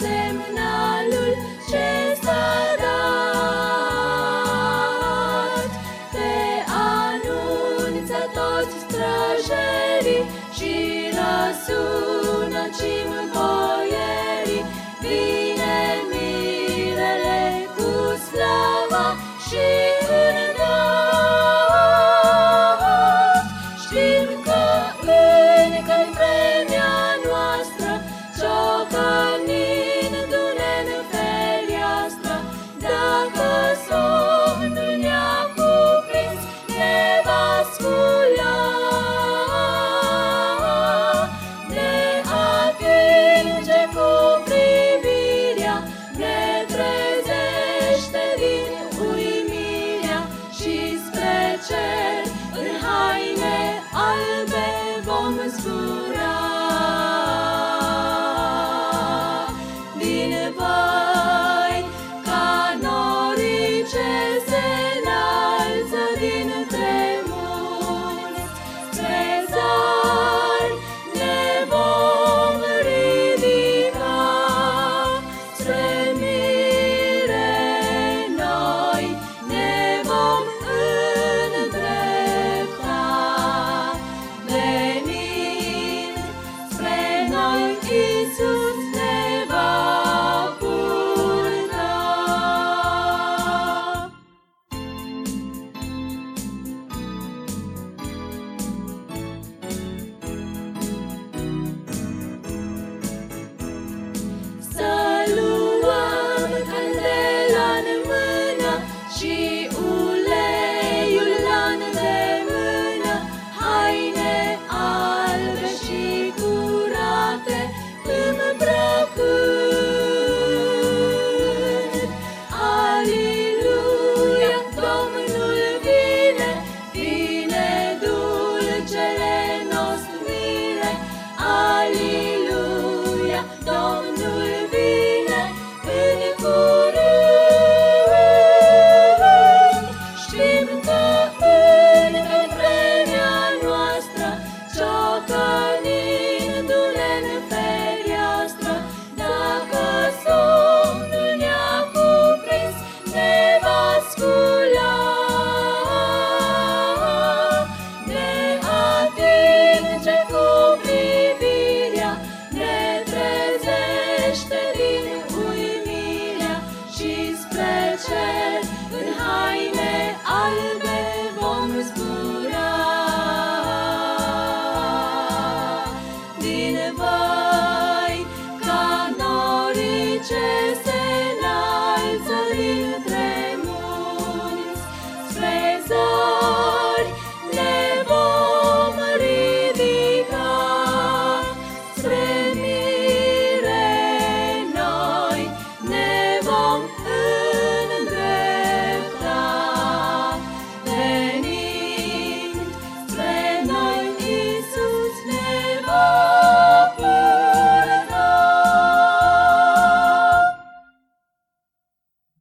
semnalul ce s-a dat. Te anunță toți străjerii și răsună cimboie.